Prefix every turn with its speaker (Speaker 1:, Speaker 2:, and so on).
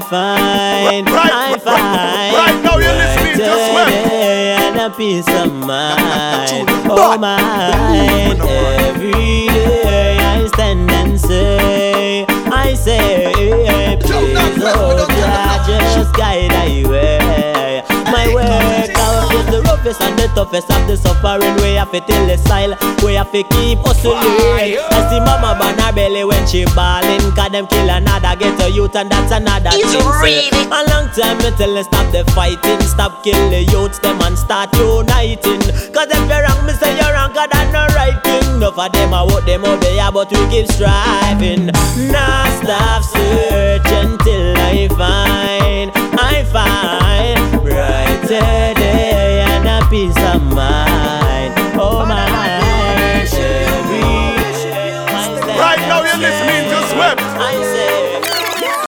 Speaker 1: find,
Speaker 2: Right,
Speaker 1: I find
Speaker 2: right now you're listening to Sweat.
Speaker 1: today and a peace of mind. Oh my, every day I stand and say, I say, please, oh Jah, just guide I way. My work out is the roughest and the toughest of the suffering. We have to till the style, we have to keep hustling. I see mama ban her belly when she ballin', cause them kill another, get a youth and that's another
Speaker 3: It's
Speaker 1: thing. say.
Speaker 3: really-
Speaker 1: A long time me tell them stop the fighting, stop kill the youths, them and start uniting. Cause if you're wrong, me say you're wrong, cause that's no right thing. Enough of them I what them obey, yeah, but we keep striving. Nah, stop searching till I find, I find brighter day and a peace of mind. Every